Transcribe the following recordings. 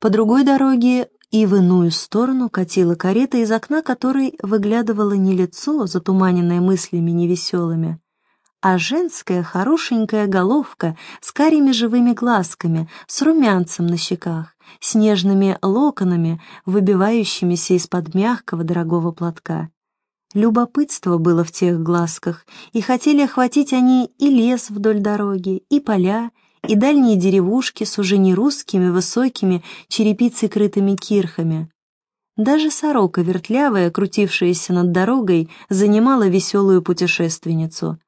По другой дороге и в иную сторону катила карета, из окна которой выглядывало не лицо, затуманенное мыслями невеселыми, а женская хорошенькая головка с карими живыми глазками, с румянцем на щеках, с нежными локонами, выбивающимися из-под мягкого дорогого платка. Любопытство было в тех глазках, и хотели охватить они и лес вдоль дороги, и поля, и дальние деревушки с уже не русскими высокими черепицей крытыми кирхами. Даже сорока вертлявая, крутившаяся над дорогой, занимала веселую путешественницу.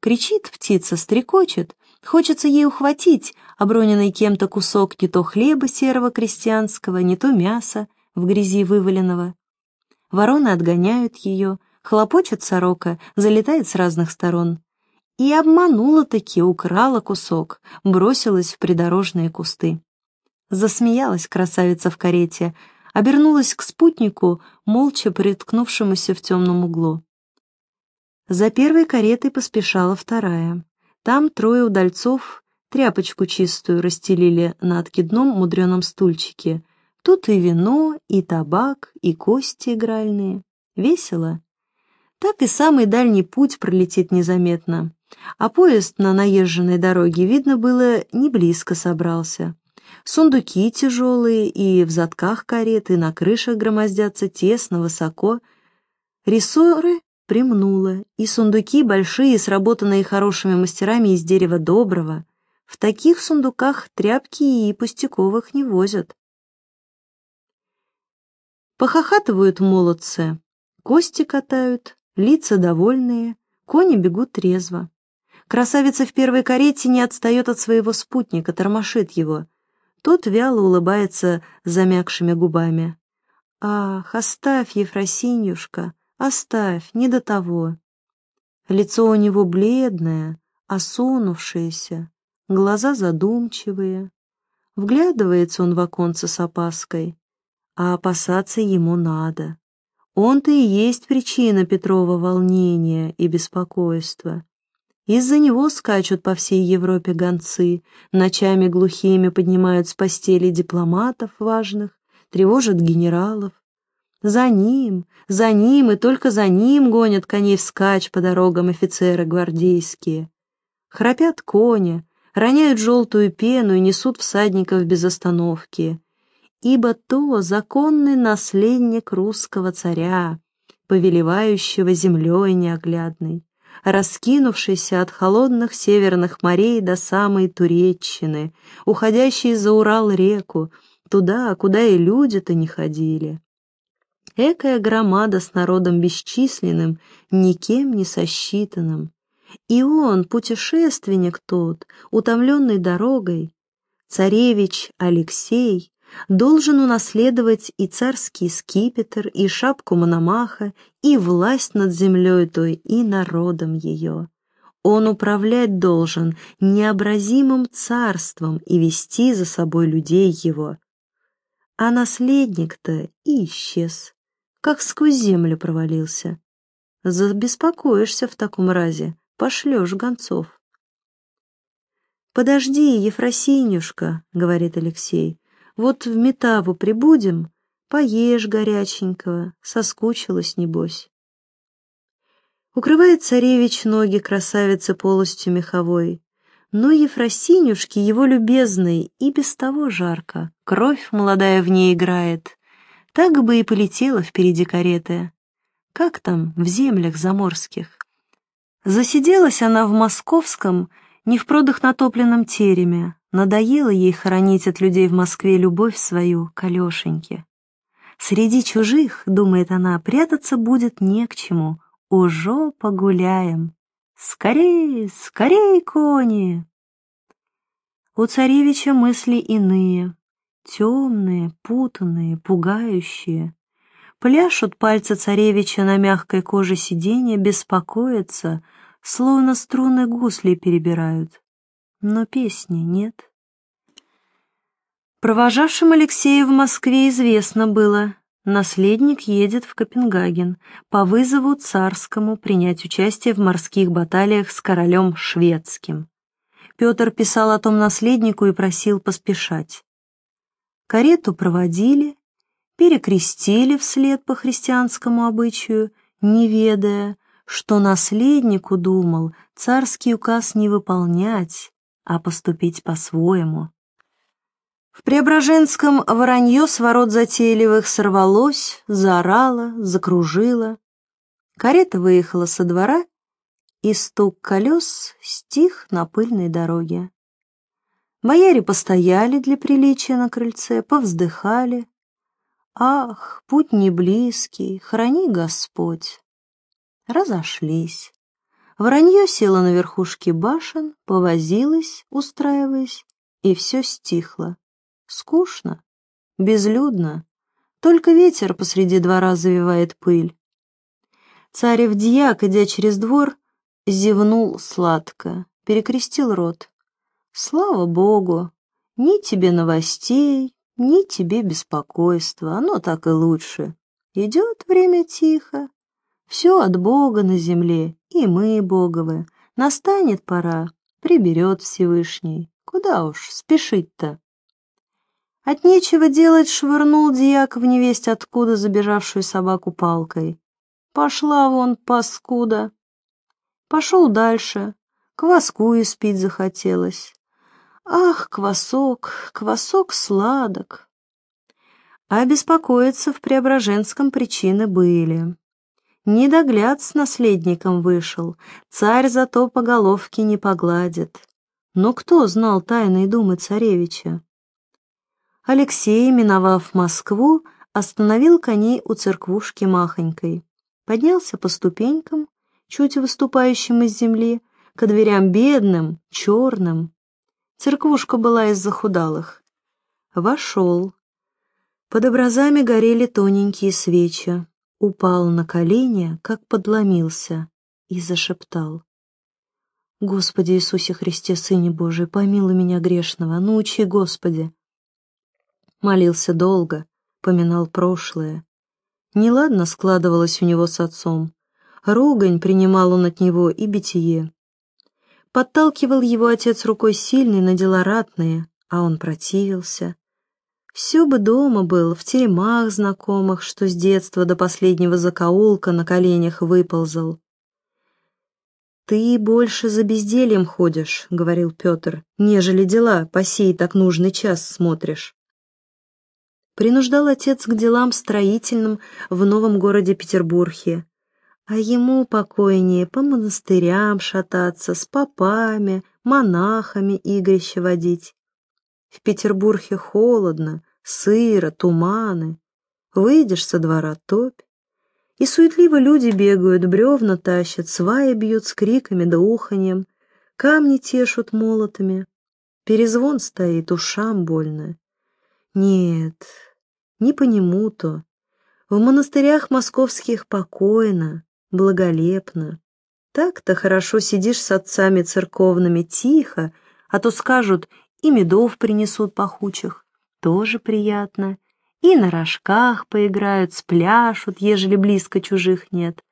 Кричит птица, стрекочет, хочется ей ухватить оброненный кем-то кусок не то хлеба серого крестьянского, не то мяса в грязи вываленного. Вороны отгоняют ее, хлопочет сорока, залетает с разных сторон. И обманула-таки, украла кусок, бросилась в придорожные кусты. Засмеялась красавица в карете, обернулась к спутнику, молча приткнувшемуся в темном углу. За первой каретой поспешала вторая. Там трое удальцов тряпочку чистую расстелили на откидном мудреном стульчике, Тут и вино, и табак, и кости игральные. Весело. Так и самый дальний путь пролетит незаметно. А поезд на наезженной дороге, видно было, не близко собрался. Сундуки тяжелые, и в задках кареты, на крышах громоздятся тесно, высоко. Рессоры примнуло, и сундуки большие, сработанные хорошими мастерами из дерева доброго. В таких сундуках тряпки и пустяковых не возят. Похохатывают молодцы, кости катают, лица довольные, кони бегут трезво. Красавица в первой карете не отстает от своего спутника, тормошит его. Тот вяло улыбается замякшими губами. «Ах, оставь, Ефросинюшка, оставь, не до того». Лицо у него бледное, осунувшееся, глаза задумчивые. Вглядывается он в оконце с опаской а опасаться ему надо. Он-то и есть причина Петрова волнения и беспокойства. Из-за него скачут по всей Европе гонцы, ночами глухими поднимают с постели дипломатов важных, тревожат генералов. За ним, за ним и только за ним гонят коней вскачь по дорогам офицеры гвардейские. Храпят кони, роняют желтую пену и несут всадников без остановки ибо то законный наследник русского царя, повелевающего землей неоглядной, раскинувшийся от холодных северных морей до самой Туреччины, уходящий за Урал реку, туда, куда и люди-то не ходили. Экая громада с народом бесчисленным, никем не сосчитанным. И он, путешественник тот, утомленный дорогой, царевич Алексей, должен унаследовать и царский скипетр, и шапку Мономаха, и власть над землей той, и народом ее. Он управлять должен необразимым царством и вести за собой людей его. А наследник-то и исчез, как сквозь землю провалился. Забеспокоишься в таком разе, пошлешь гонцов. «Подожди, Ефросинюшка», — говорит Алексей, вот в Метаву прибудем, поешь горяченького, соскучилась, небось. Укрывает царевич ноги красавицы полостью меховой, но Ефросинюшке его любезной и без того жарко, кровь молодая в ней играет, так бы и полетела впереди кареты. Как там в землях заморских? Засиделась она в московском, не в продых натопленном тереме, Надоело ей хоронить от людей в Москве любовь свою к Алешеньке. Среди чужих, думает она, прятаться будет не к чему. Ужо погуляем. Скорей, скорей, кони! У царевича мысли иные, темные, путанные, пугающие. Пляшут пальцы царевича на мягкой коже сиденья, беспокоятся, словно струны гусли перебирают но песни нет. Провожавшим Алексея в Москве известно было, наследник едет в Копенгаген по вызову царскому принять участие в морских баталиях с королем шведским. Петр писал о том наследнику и просил поспешать. Карету проводили, перекрестили вслед по христианскому обычаю, не ведая, что наследнику думал царский указ не выполнять, а поступить по-своему. В Преображенском воронье с ворот затейливых сорвалось, заорало, закружило. Карета выехала со двора, и стук колес стих на пыльной дороге. Бояре постояли для приличия на крыльце, повздыхали. Ах, путь не близкий, храни Господь. Разошлись. Воронье село на верхушке башен, повозилось, устраиваясь, и все стихло. Скучно, безлюдно, только ветер посреди двора завивает пыль. Царев дьяк, идя через двор, зевнул сладко, перекрестил рот. Слава Богу, ни тебе новостей, ни тебе беспокойства, оно так и лучше. Идет время тихо, все от Бога на земле, и мы Боговы. Настанет пора, приберет Всевышний. Куда уж спешить-то? От нечего делать швырнул дьяк в невесть откуда забежавшую собаку палкой. Пошла вон, паскуда. Пошел дальше, кваску испить захотелось. Ах, квасок, квасок сладок. А беспокоиться в Преображенском причины были. Недогляд с наследником вышел, царь зато по головке не погладит. Но кто знал тайные думы царевича? Алексей, миновав Москву, остановил коней у церквушки махонькой. Поднялся по ступенькам, чуть выступающим из земли, к дверям бедным, черным. Церквушка была из захудалых. Вошел. Под образами горели тоненькие свечи. Упал на колени, как подломился, и зашептал. «Господи Иисусе Христе, Сыне Божий, помилуй меня грешного, научи, Господи!» Молился долго, поминал прошлое. Неладно складывалось у него с отцом. Ругань принимал он от него и битие. Подталкивал его отец рукой сильной на дела ратные, а он противился. Все бы дома был, в теремах знакомых, что с детства до последнего закоулка на коленях выползал. «Ты больше за бездельем ходишь», — говорил Петр, — «нежели дела по сей так нужный час смотришь» принуждал отец к делам строительным в новом городе Петербурге, а ему покойнее по монастырям шататься, с попами, монахами игрище водить. В Петербурге холодно, сыро, туманы. Выйдешь со двора топь. И суетливо люди бегают, бревна тащат, сваи бьют с криками да уханьем, камни тешут молотами. Перезвон стоит, ушам больно. Нет, не по нему-то. В монастырях московских покойно, благолепно. Так-то хорошо сидишь с отцами церковными тихо, а то скажут, и медов принесут пахучих, тоже приятно, и на рожках поиграют, спляшут, ежели близко чужих нет.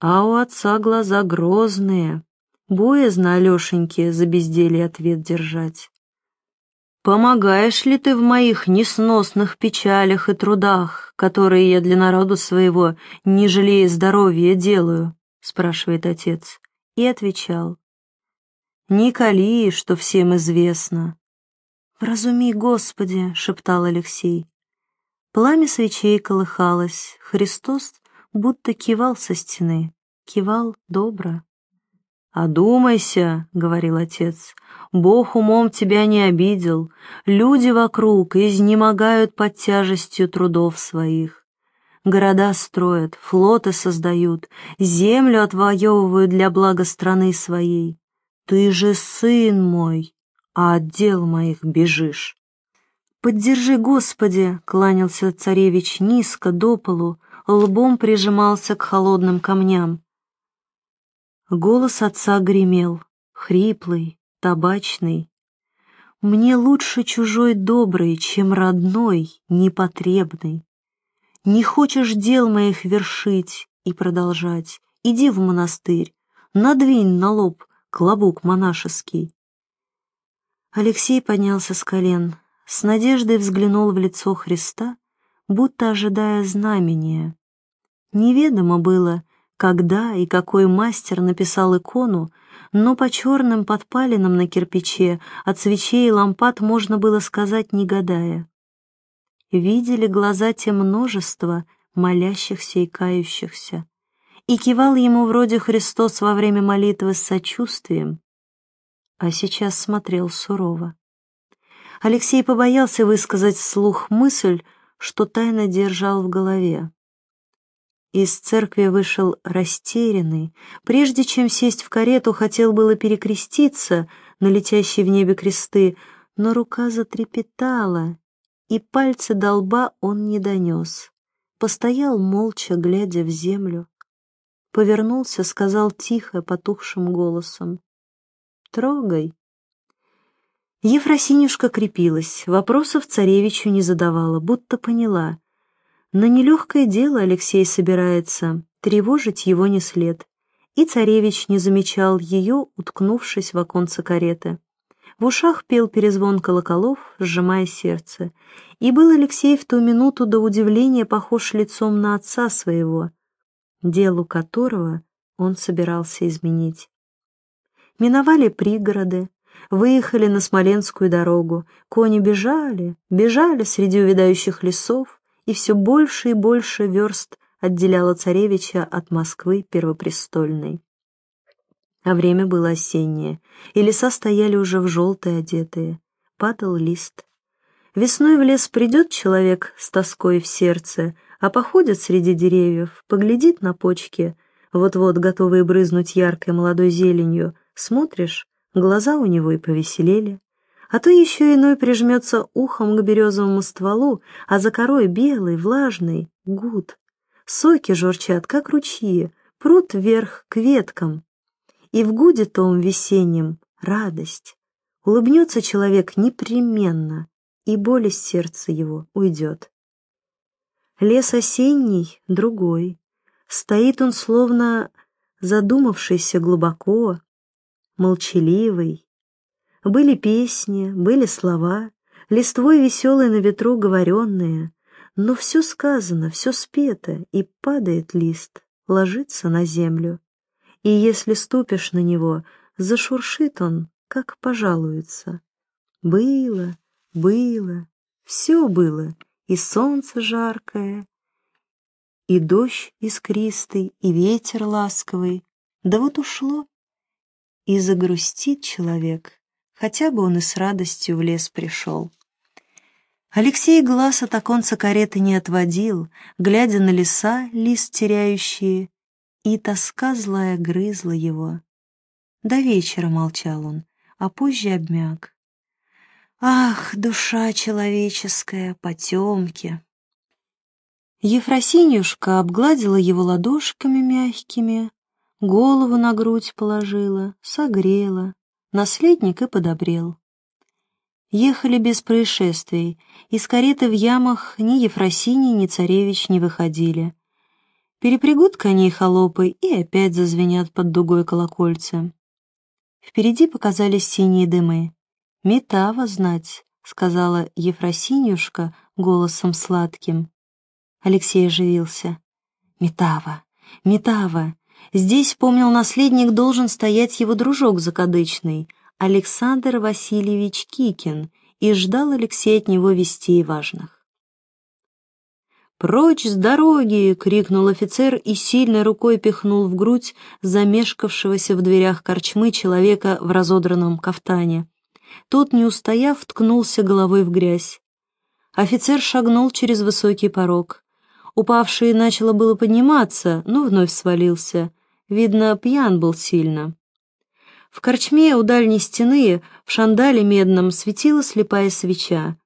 А у отца глаза грозные, боязно Алешеньке за безделье ответ держать. Помогаешь ли ты в моих несносных печалях и трудах, которые я для народа своего, не жалея здоровья, делаю?» — спрашивает отец. И отвечал. «Не кали, что всем известно». «Вразуми, Господи!» — шептал Алексей. Пламя свечей колыхалось, Христос будто кивал со стены, кивал добро. «Одумайся», — говорил отец, — «Бог умом тебя не обидел, люди вокруг изнемогают под тяжестью трудов своих. Города строят, флоты создают, землю отвоевывают для блага страны своей. Ты же сын мой, а от дел моих бежишь». «Поддержи, Господи!» — кланялся царевич низко, до полу, лбом прижимался к холодным камням. Голос отца гремел, хриплый, табачный. Мне лучше чужой добрый, чем родной, непотребный. Не хочешь дел моих вершить и продолжать, иди в монастырь, надвинь на лоб клобук монашеский. Алексей поднялся с колен, с надеждой взглянул в лицо Христа, будто ожидая знамения. Неведомо было, когда и какой мастер написал икону, но по черным подпалинам на кирпиче от свечей и лампад можно было сказать, не гадая. Видели глаза те множество молящихся и кающихся, и кивал ему вроде Христос во время молитвы с сочувствием, а сейчас смотрел сурово. Алексей побоялся высказать вслух мысль, что тайно держал в голове. Из церкви вышел растерянный. Прежде чем сесть в карету, хотел было перекреститься на летящие в небе кресты, но рука затрепетала, и пальцы до лба он не донес. Постоял молча, глядя в землю. Повернулся, сказал тихо, потухшим голосом. «Трогай». Ефросинюшка крепилась, вопросов царевичу не задавала, будто поняла. На нелегкое дело Алексей собирается, тревожить его не след. И царевич не замечал ее, уткнувшись в оконце кареты. В ушах пел перезвон колоколов, сжимая сердце. И был Алексей в ту минуту до удивления похож лицом на отца своего, делу которого он собирался изменить. Миновали пригороды, выехали на Смоленскую дорогу, кони бежали, бежали среди увядающих лесов, и все больше и больше верст отделяло царевича от Москвы первопрестольной. А время было осеннее, и леса стояли уже в желтые одетые. Падал лист. Весной в лес придет человек с тоской в сердце, а походит среди деревьев, поглядит на почки, вот-вот готовые брызнуть яркой молодой зеленью. Смотришь, глаза у него и повеселели а то еще иной прижмется ухом к березовому стволу, а за корой белый, влажный, гуд. Соки журчат, как ручьи, прут вверх к веткам. И в гуде том весеннем радость. Улыбнется человек непременно, и боль из сердца его уйдет. Лес осенний другой. Стоит он словно задумавшийся глубоко, молчаливый, были песни, были слова, листвой веселые на ветру говоренные, но все сказано, все спето, и падает лист, ложится на землю. И если ступишь на него, зашуршит он, как пожалуется. Было, было, все было, и солнце жаркое, и дождь искристый, и ветер ласковый. Да вот ушло, и загрустит человек, хотя бы он и с радостью в лес пришел. Алексей глаз от оконца кареты не отводил, глядя на леса, лист теряющие, и тоска злая грызла его. До вечера молчал он, а позже обмяк. Ах, душа человеческая, потемки! Ефросинюшка обгладила его ладошками мягкими, голову на грудь положила, согрела, Наследник и подобрел. Ехали без происшествий, из кареты в ямах ни Ефросиний, ни царевич не выходили. Перепрягут коней холопы и опять зазвенят под дугой колокольцы. Впереди показались синие дымы. «Метава знать», — сказала Ефросинюшка голосом сладким. Алексей оживился. «Метава, Метава, Здесь, помнил наследник, должен стоять его дружок закадычный, Александр Васильевич Кикин, и ждал Алексей от него вестей важных. «Прочь с дороги!» — крикнул офицер и сильной рукой пихнул в грудь замешкавшегося в дверях корчмы человека в разодранном кафтане. Тот, не устояв, ткнулся головой в грязь. Офицер шагнул через высокий порог. Упавший начало было подниматься, но вновь свалился. Видно, пьян был сильно. В корчме у дальней стены, в шандале медном, светила слепая свеча.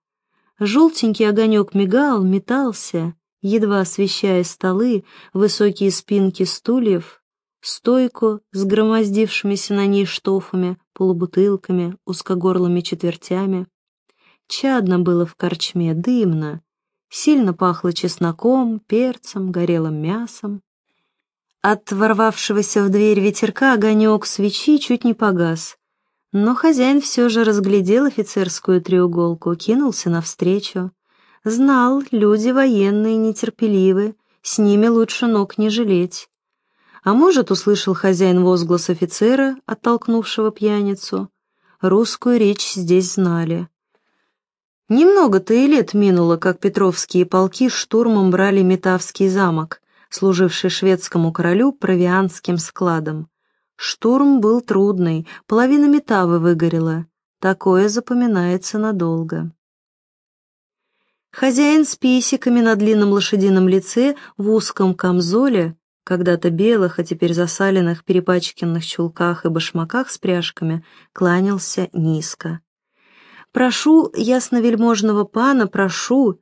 Желтенький огонек мигал, метался, едва освещая столы, высокие спинки стульев, стойку с громоздившимися на ней штофами, полубутылками, узкогорлыми четвертями. Чадно было в корчме, дымно, Сильно пахло чесноком, перцем, горелым мясом. От ворвавшегося в дверь ветерка огонек свечи чуть не погас. Но хозяин все же разглядел офицерскую треуголку, кинулся навстречу. Знал, люди военные нетерпеливы, с ними лучше ног не жалеть. А может, услышал хозяин возглас офицера, оттолкнувшего пьяницу. Русскую речь здесь знали. Немного-то и лет минуло, как петровские полки штурмом брали Метавский замок, служивший шведскому королю провианским складом. Штурм был трудный, половина метавы выгорела. Такое запоминается надолго. Хозяин с писиками на длинном лошадином лице в узком камзоле, когда-то белых, а теперь засаленных, перепачканных чулках и башмаках с пряжками, кланялся низко. «Прошу, ясновельможного пана, прошу!»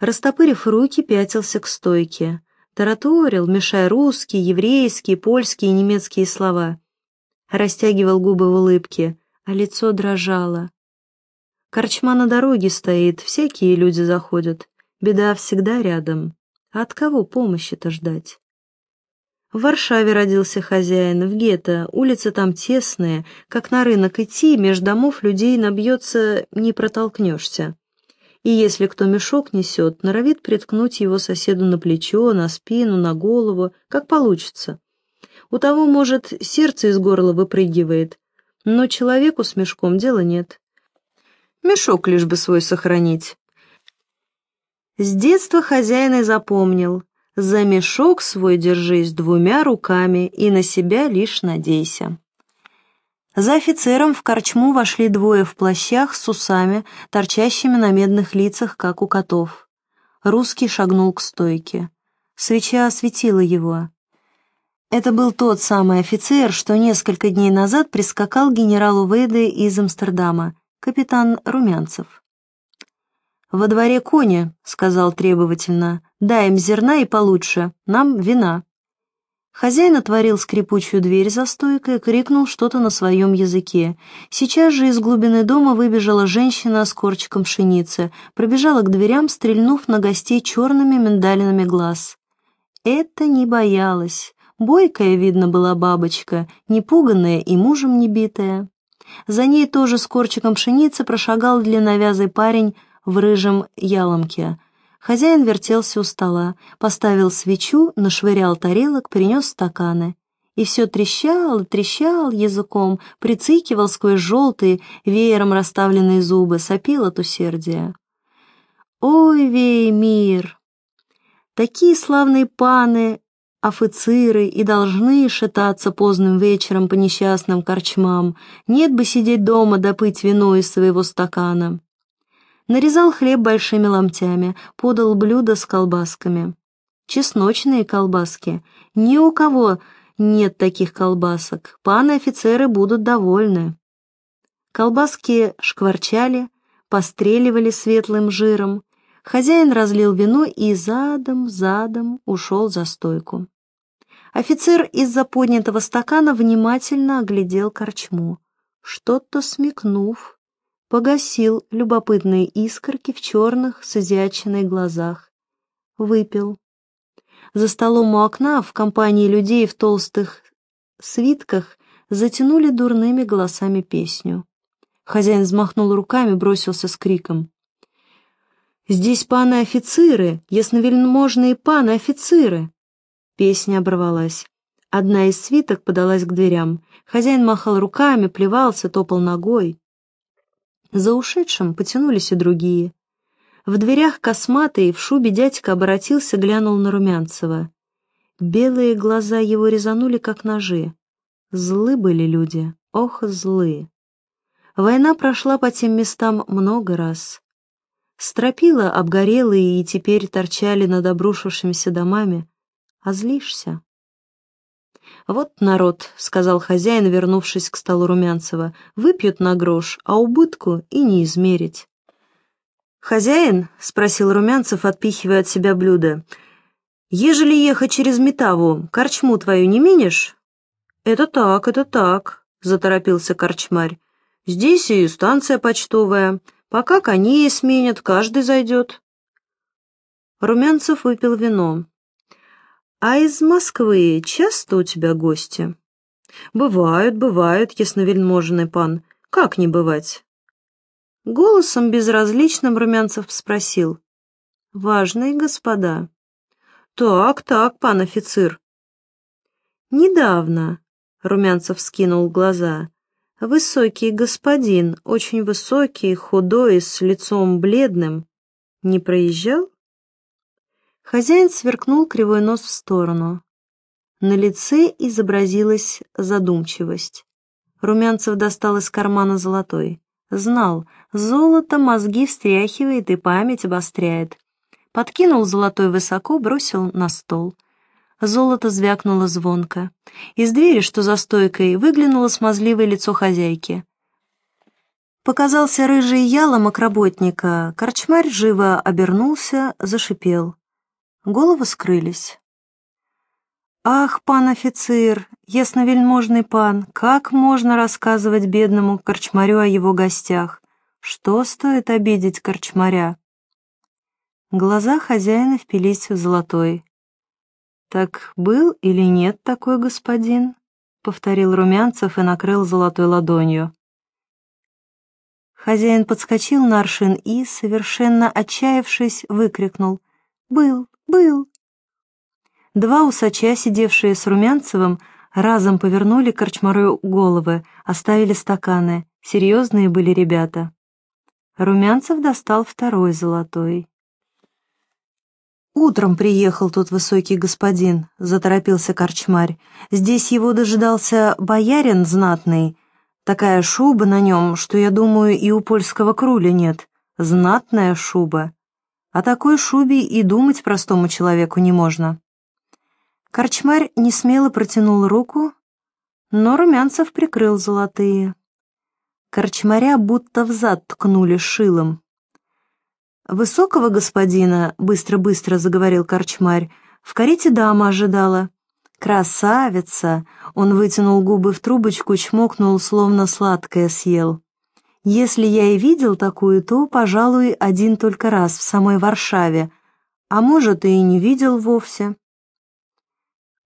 Растопырив руки, пятился к стойке тараторил, мешая русские, еврейские, польские и немецкие слова. Растягивал губы в улыбке, а лицо дрожало. Корчма на дороге стоит, всякие люди заходят. Беда всегда рядом. А от кого помощи-то ждать? В Варшаве родился хозяин, в гетто, улицы там тесные, как на рынок идти, меж домов людей набьется, не протолкнешься и если кто мешок несет, норовит приткнуть его соседу на плечо, на спину, на голову, как получится. У того, может, сердце из горла выпрыгивает, но человеку с мешком дела нет. Мешок лишь бы свой сохранить. С детства хозяин и запомнил. За мешок свой держись двумя руками и на себя лишь надейся. За офицером в корчму вошли двое в плащах с усами, торчащими на медных лицах, как у котов. Русский шагнул к стойке. Свеча осветила его. Это был тот самый офицер, что несколько дней назад прискакал генералу Вейде из Амстердама, капитан Румянцев. «Во дворе кони», — сказал требовательно, — «дай им зерна и получше, нам вина». Хозяин отворил скрипучую дверь за стойкой и крикнул что-то на своем языке. Сейчас же из глубины дома выбежала женщина с корчиком пшеницы, пробежала к дверям, стрельнув на гостей черными миндалинами глаз. Это не боялась. Бойкая, видно, была бабочка, непуганная и мужем не битая. За ней тоже с корчиком пшеницы прошагал длинновязый парень в рыжем яломке — Хозяин вертелся у стола, поставил свечу, нашвырял тарелок, принес стаканы. И все трещал, трещал языком, прицикивал сквозь желтые, веером расставленные зубы, сопил от усердия. «Ой, вей мир! Такие славные паны, офицеры и должны шататься поздним вечером по несчастным корчмам, нет бы сидеть дома допыть вино из своего стакана». Нарезал хлеб большими ломтями, подал блюдо с колбасками. Чесночные колбаски. Ни у кого нет таких колбасок. Паны офицеры будут довольны. Колбаски шкварчали, постреливали светлым жиром. Хозяин разлил вино и задом-задом ушел за стойку. Офицер из-за поднятого стакана внимательно оглядел корчму. Что-то смекнув, погасил любопытные искорки в черных с изяченной глазах. Выпил. За столом у окна в компании людей в толстых свитках затянули дурными голосами песню. Хозяин взмахнул руками, бросился с криком. «Здесь паны-офицеры, ясновельможные паны-офицеры!» Песня оборвалась. Одна из свиток подалась к дверям. Хозяин махал руками, плевался, топал ногой. За ушедшим потянулись и другие. В дверях косматый в шубе дядька обратился, глянул на Румянцева. Белые глаза его резанули, как ножи. Злы были люди, ох, злы. Война прошла по тем местам много раз. Стропила обгорелые и теперь торчали над обрушившимися домами. А злишься? «Вот народ», — сказал хозяин, вернувшись к столу Румянцева, — «выпьют на грош, а убытку и не измерить». «Хозяин?» — спросил Румянцев, отпихивая от себя блюдо. «Ежели ехать через Метаву, корчму твою не минешь?» «Это так, это так», — заторопился корчмарь. «Здесь и станция почтовая. Пока коней сменят, каждый зайдет». Румянцев выпил вино. «А из Москвы часто у тебя гости?» «Бывают, бывают, ясновельможный пан. Как не бывать?» Голосом безразличным Румянцев спросил. «Важные господа». «Так, так, пан офицер». «Недавно», — Румянцев скинул глаза, — «высокий господин, очень высокий, худой, с лицом бледным, не проезжал?» Хозяин сверкнул кривой нос в сторону. На лице изобразилась задумчивость. Румянцев достал из кармана золотой. Знал, золото мозги встряхивает и память обостряет. Подкинул золотой высоко, бросил на стол. Золото звякнуло звонко. Из двери, что за стойкой, выглянуло смазливое лицо хозяйки. Показался рыжий яломок работника. Корчмарь живо обернулся, зашипел. Головы скрылись. «Ах, пан офицер, ясновельможный пан, как можно рассказывать бедному корчмарю о его гостях? Что стоит обидеть корчмаря?» Глаза хозяина впились в золотой. «Так был или нет такой господин?» — повторил Румянцев и накрыл золотой ладонью. Хозяин подскочил на аршин и, совершенно отчаявшись, выкрикнул «Был, был!» Два усача, сидевшие с Румянцевым, разом повернули корчмару головы, оставили стаканы. Серьезные были ребята. Румянцев достал второй золотой. «Утром приехал тот высокий господин», — заторопился корчмарь. «Здесь его дожидался боярин знатный. Такая шуба на нем, что, я думаю, и у польского круля нет. Знатная шуба. О такой шубе и думать простому человеку не можно». Корчмарь несмело протянул руку, но Румянцев прикрыл золотые. Корчмаря будто взад ткнули шилом. «Высокого господина», — быстро-быстро заговорил корчмарь, — «в карете дама ожидала». «Красавица!» — он вытянул губы в трубочку, чмокнул, словно сладкое съел. «Если я и видел такую, то, пожалуй, один только раз в самой Варшаве, а может, и не видел вовсе».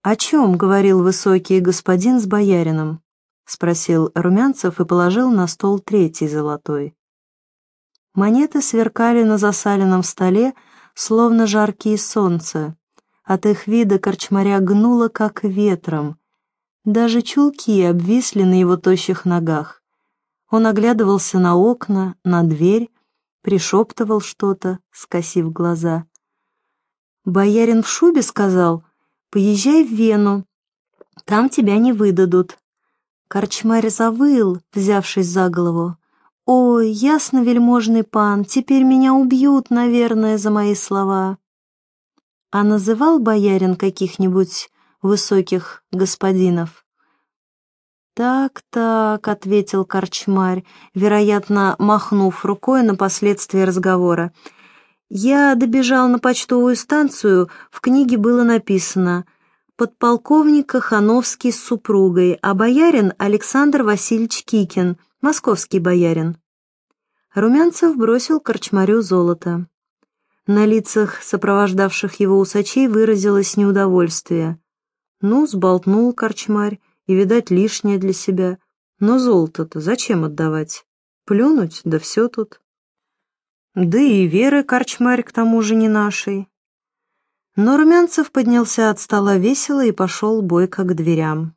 «О чем?» — говорил высокий господин с боярином? — спросил Румянцев и положил на стол третий золотой. Монеты сверкали на засаленном столе, словно жаркие солнца. От их вида корчмаря гнуло, как ветром. Даже чулки обвисли на его тощих ногах. Он оглядывался на окна, на дверь, пришептывал что-то, скосив глаза. «Боярин в шубе сказал», Поезжай в Вену, там тебя не выдадут». Корчмарь завыл, взявшись за голову. «Ой, ясно, вельможный пан, теперь меня убьют, наверное, за мои слова». А называл боярин каких-нибудь высоких господинов? «Так-так», — ответил корчмарь, вероятно, махнув рукой на последствия разговора. Я добежал на почтовую станцию, в книге было написано «Подполковник Кахановский с супругой, а боярин Александр Васильевич Кикин, московский боярин». Румянцев бросил корчмарю золото. На лицах сопровождавших его усачей выразилось неудовольствие. Ну, сболтнул корчмарь, и, видать, лишнее для себя. Но золото-то зачем отдавать? Плюнуть, да все тут. Да и Веры корчмарь к тому же не нашей. Но Румянцев поднялся от стола весело и пошел бойко к дверям.